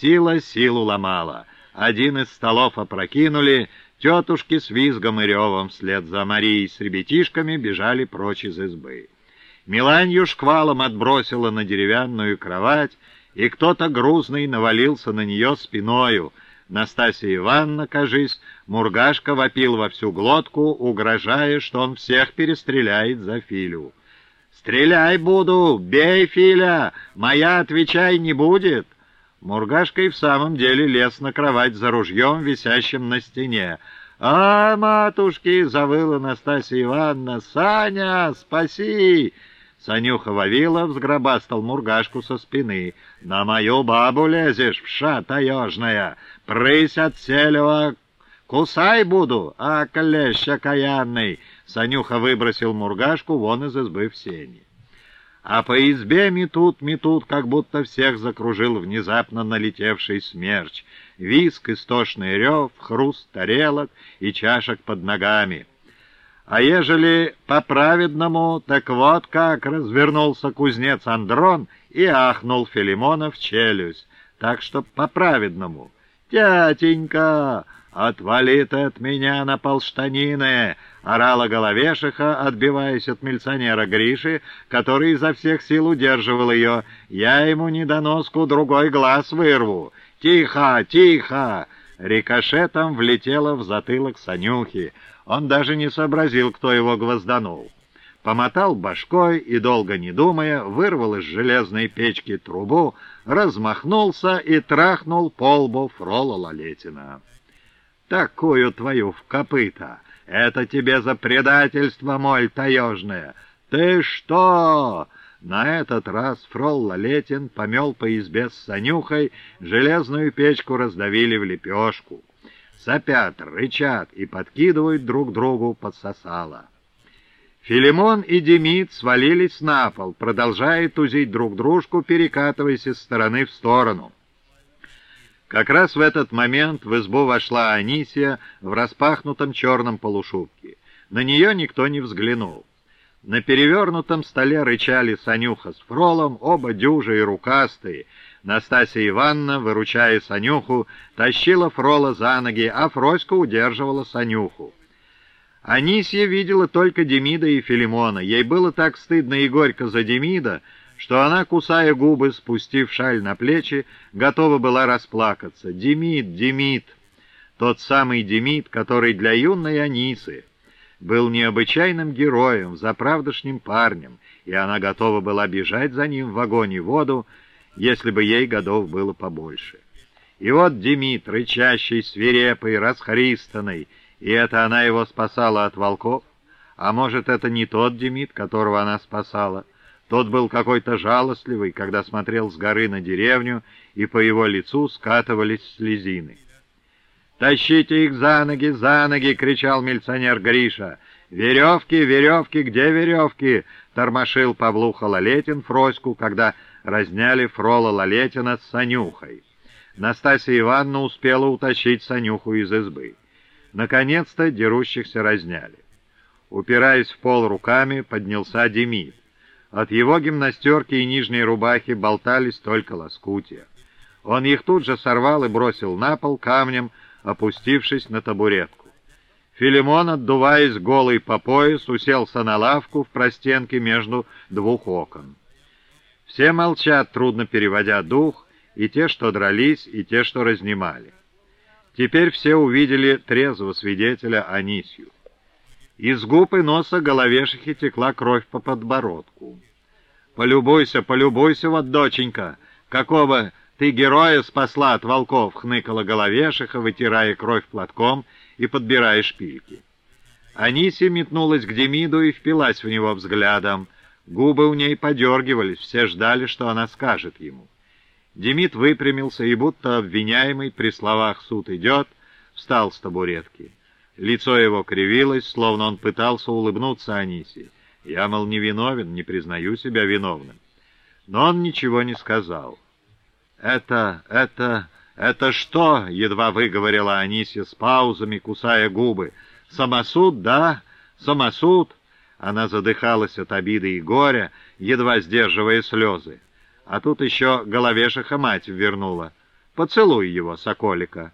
Сила силу ломала. Один из столов опрокинули, тетушки с визгом и ревом вслед за Марией с ребятишками бежали прочь из избы. Миланью шквалом отбросила на деревянную кровать, и кто-то грузный навалился на нее спиною. Настасья Ивановна, кажись, Мургашка вопил во всю глотку, угрожая, что он всех перестреляет за Филю. «Стрелять буду! Бей, Филя! Моя, отвечай, не будет!» Мургашка и в самом деле лез на кровать за ружьем, висящим на стене. «А, матушки!» — завыла Настасья Ивановна. «Саня, спаси!» Санюха Вавилов сгробастал Мургашку со спины. «На мою бабу лезешь, вша таежная! Прысь от селева! Кусай буду, а клещ окаянный!» Санюха выбросил Мургашку вон из избы в сени. А по избе метут-метут, как будто всех закружил внезапно налетевший смерч. Виск, истошный рев, хруст тарелок и чашек под ногами. А ежели по-праведному, так вот как развернулся кузнец Андрон и ахнул Филимона в челюсть. Так что по-праведному. «Тятенька, отвали ты от меня на полштанины!» — орала головешиха, отбиваясь от милиционера Гриши, который изо всех сил удерживал ее. «Я ему недоноску другой глаз вырву!» «Тихо, тихо!» Рикошетом влетела в затылок Санюхи. Он даже не сообразил, кто его гвозданул. Помотал башкой и, долго не думая, вырвал из железной печки трубу, размахнулся и трахнул по лбу Фрола Лалетина. «Такую твою в копыта!» Это тебе за предательство, моль таежная. Ты что?» На этот раз фрол Лалетин помел по избе с Санюхой, железную печку раздавили в лепешку. Сопят, рычат и подкидывают друг другу подсосало. Филимон и Демид свалились на пол, продолжая тузить друг дружку, перекатываясь из стороны в сторону. Как раз в этот момент в избу вошла Анисия в распахнутом черном полушубке. На нее никто не взглянул. На перевернутом столе рычали Санюха с Фролом, оба дюжи и рукастые. Настасья Ивановна, выручая Санюху, тащила Фрола за ноги, а Фроська удерживала Санюху. Анисия видела только Демида и Филимона. Ей было так стыдно и горько за Демида, что она, кусая губы, спустив шаль на плечи, готова была расплакаться. «Демид, Демид!» Тот самый Демид, который для юной Анисы был необычайным героем, заправдошним парнем, и она готова была бежать за ним в огонь и воду, если бы ей годов было побольше. И вот Демид, рычащий, свирепый, расхристанный, и это она его спасала от волков, а может, это не тот Демид, которого она спасала, тот был какой-то жалостливый, когда смотрел с горы на деревню, и по его лицу скатывались слезины. «Тащите их за ноги, за ноги!» — кричал милиционер Гриша. «Веревки, веревки, где веревки?» — тормошил Павлуха Лалетин Фроську, когда разняли Фрола Лалетина с Санюхой. Настасья Ивановна успела утащить Санюху из избы. Наконец-то дерущихся разняли. Упираясь в пол руками, поднялся Демид. От его гимнастерки и нижней рубахи болтались только лоскутия. Он их тут же сорвал и бросил на пол камнем, опустившись на табуретку. Филимон, отдуваясь голый по пояс, уселся на лавку в простенке между двух окон. Все молчат, трудно переводя дух, и те, что дрались, и те, что разнимали. Теперь все увидели трезвого свидетеля Анисью. Из губ и носа головешихи текла кровь по подбородку. «Полюбуйся, полюбуйся, вот, доченька, какого ты героя спасла от волков!» — хныкала головешиха, вытирая кровь платком и подбирая шпильки. Анисия метнулась к Демиду и впилась в него взглядом. Губы у ней подергивались, все ждали, что она скажет ему. Демид выпрямился и, будто обвиняемый при словах «суд идет», встал с табуретки. Лицо его кривилось, словно он пытался улыбнуться Анисе. Я, мол, не виновен, не признаю себя виновным. Но он ничего не сказал. «Это, это, это что?» — едва выговорила Анисия с паузами, кусая губы. «Самосуд, да? Самосуд?» Она задыхалась от обиды и горя, едва сдерживая слезы. А тут еще головешиха мать вернула. Поцелуй его, соколика».